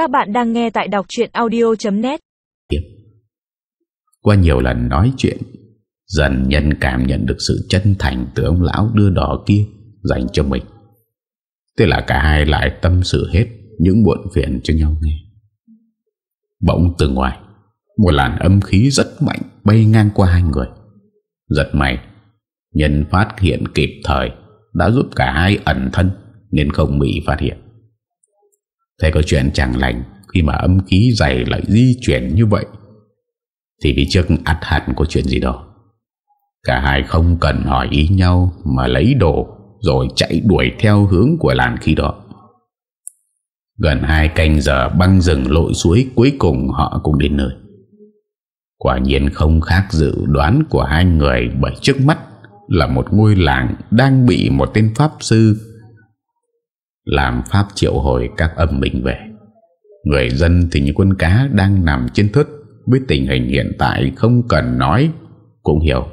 Các bạn đang nghe tại đọc chuyện audio.net Qua nhiều lần nói chuyện Dần nhân cảm nhận được sự chân thành từ ông lão đưa đỏ kia dành cho mình. Thế là cả hai lại tâm sự hết những muộn phiền cho nhau nghe. Bỗng từ ngoài, một làn âm khí rất mạnh bay ngang qua hai người. Giật may, nhân phát hiện kịp thời đã giúp cả hai ẩn thân nên không bị phát hiện. Thế có chuyện chẳng lành khi mà âm khí dày lại di chuyển như vậy, thì phía trước ắt hẳn có chuyện gì đó. Cả hai không cần hỏi ý nhau mà lấy đồ rồi chạy đuổi theo hướng của làn khí đó. Gần hai canh giờ băng rừng lội suối cuối cùng họ cũng đến nơi. Quả nhiên không khác dự đoán của hai người bởi trước mắt là một ngôi làng đang bị một tên pháp sư làm pháp triệu hồi các âm binh về. Người dân thì những quân cá đang nằm trên thớt với tình hình hiện tại không cần nói, cũng hiểu.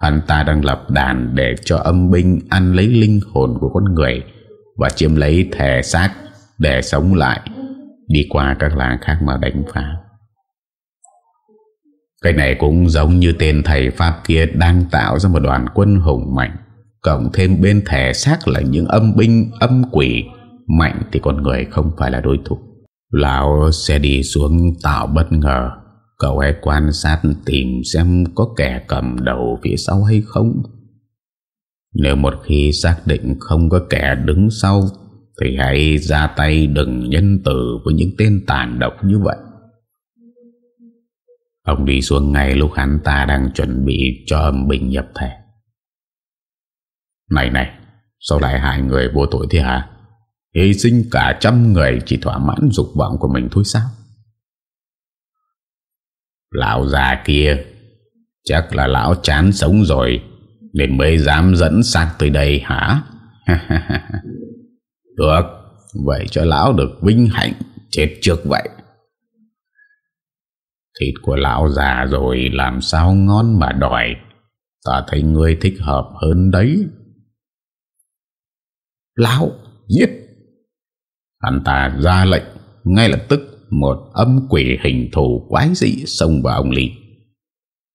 Hắn ta đang lập đàn để cho âm binh ăn lấy linh hồn của con người và chiếm lấy thẻ xác để sống lại, đi qua các làng khác mà đánh phá. Cái này cũng giống như tên thầy Pháp kia đang tạo ra một đoàn quân hùng mạnh Cộng thêm bên thẻ xác là những âm binh, âm quỷ. Mạnh thì con người không phải là đối thủ. Lão sẽ đi xuống tạo bất ngờ. Cậu hãy quan sát tìm xem có kẻ cầm đầu phía sau hay không. Nếu một khi xác định không có kẻ đứng sau, Thì hãy ra tay đừng nhân từ với những tên tàn độc như vậy. Ông đi xuống ngay lúc hắn ta đang chuẩn bị cho âm bình nhập thẻ. Này này, sao lại hai người vô tội thế hả? Hy sinh cả trăm người chỉ thỏa mãn dục vọng của mình thôi sao? Lão già kia, chắc là lão chán sống rồi, nên mới dám dẫn sang tới đây hả? được, vậy cho lão được vinh hạnh chết trước vậy. Thịt của lão già rồi làm sao ngon mà đòi Ta thấy ngươi thích hợp hơn đấy Lão giết. Hắn ta ra lệnh, Ngay lập tức Một âm quỷ hình thù quái dị Xông vào ông Lý.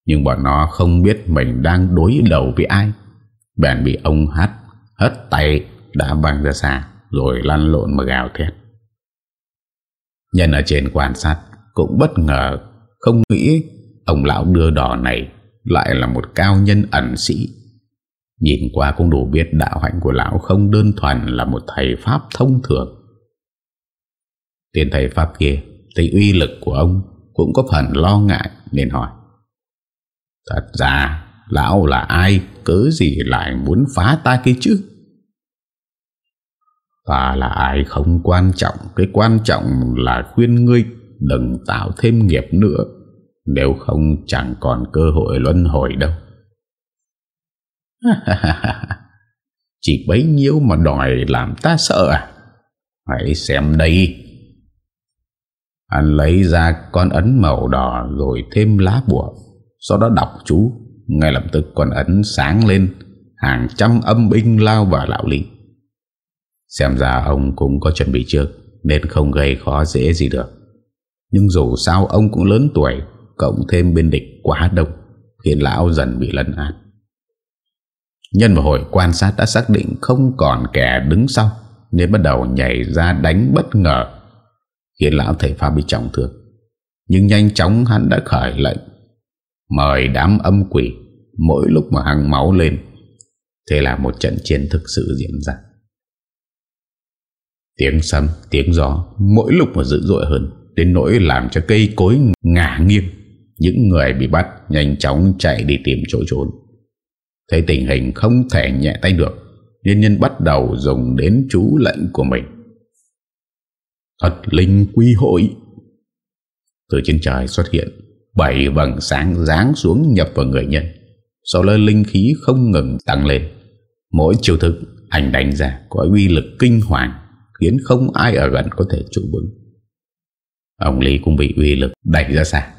Nhưng bọn nó không biết Mình đang đối đầu với ai. Bèn bị ông hát Hất tay đã văng ra xa, Rồi lăn lộn mà gào thét. Nhân ở trên quan sát Cũng bất ngờ, không nghĩ ông lão đưa đỏ này lại là một cao nhân ẩn sĩ. Nhìn qua cũng đủ biết đạo hạnh của lão không đơn thuần là một thầy Pháp thông thường. Tiền thầy Pháp kia, thấy uy lực của ông cũng có phần lo ngại nên hỏi. Thật ra, lão là ai cớ gì lại muốn phá ta kia chứ? Ta là ai không quan trọng Cái quan trọng là khuyên ngươi đừng tạo thêm nghiệp nữa Nếu không, chẳng còn cơ hội luân hồi đâu Chỉ bấy nhiêu mà đòi làm ta sợ à? Hãy xem đây. Anh lấy ra con ấn màu đỏ Rồi thêm lá bùa. Sau đó đọc chú. Ngay lập tức con ấn sáng lên. Hàng trăm âm binh lao vào lão lý. Xem ra ông cũng có chuẩn bị trước Nên không gây khó dễ gì được. Nhưng dù sao ông cũng lớn tuổi, Cộng thêm bên địch quá đông, Khiến lão dần bị lấn át. Nhân và hội quan sát đã xác định Không còn kẻ đứng sau Nên bắt đầu nhảy ra đánh bất ngờ. Khiến lão thầy Pháp bị trọng thương. Nhưng nhanh chóng hắn đã khởi lệnh Mời đám âm quỷ Mỗi lúc mà hăng máu lên. Thế là một trận chiến thực sự diễn ra. Tiếng sấm, tiếng gió Mỗi lúc mà dữ dội hơn Đến nỗi làm cho cây cối ngả nghiêng. Những người bị bắt Nhanh chóng chạy đi tìm chỗ trốn. Thấy tình hình không thể nhẹ tay được Nên nhân bắt đầu dùng đến chú lệnh của mình. Thật linh quy hội. Từ trên trời xuất hiện Bảy vầng sáng ráng xuống nhập vào người nhân. Sau lời linh khí không ngừng tăng lên. Mỗi chiều thức anh đánh ra Có uy lực kinh hoàng, Khiến không ai ở gần có thể trụ vững. Ông Lý cũng bị uy lực đẩy ra xa.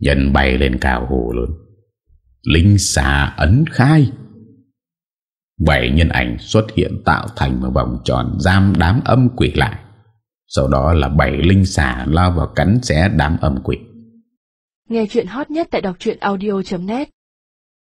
Nhân bay lên cao hồ luôn. Linh xà ấn khai. Bảy nhân ảnh xuất hiện tạo thành một vòng tròn giam đám âm quỷ lại. Sau đó là bảy linh xà lao vào cắn xé đám âm quỷ. Nghe chuyện hot nhất tại đọc audio.net